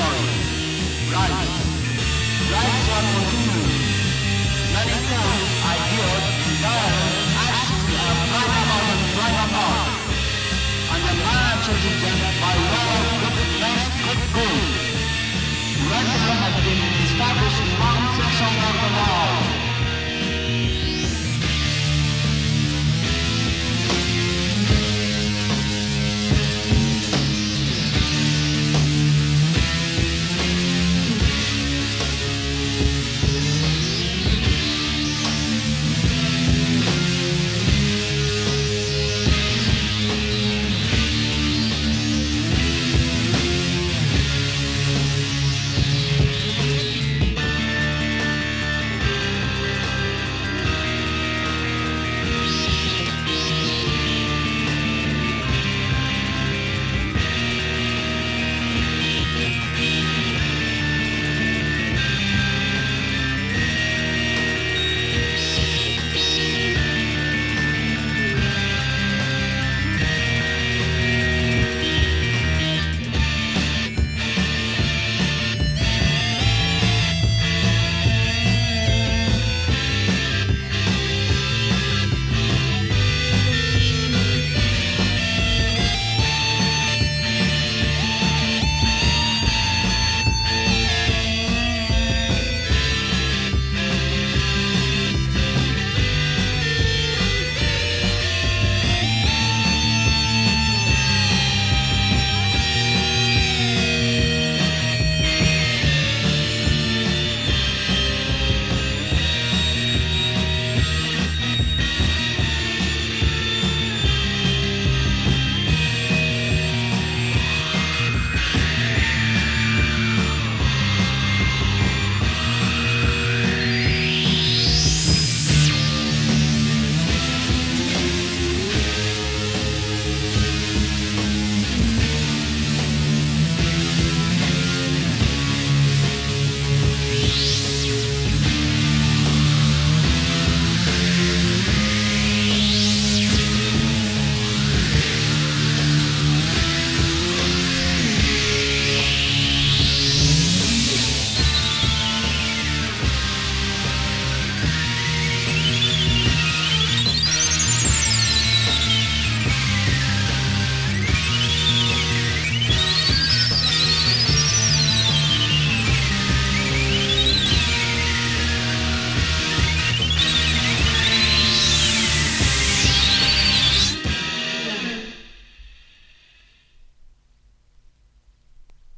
sorry. Rights. Rights. Many times.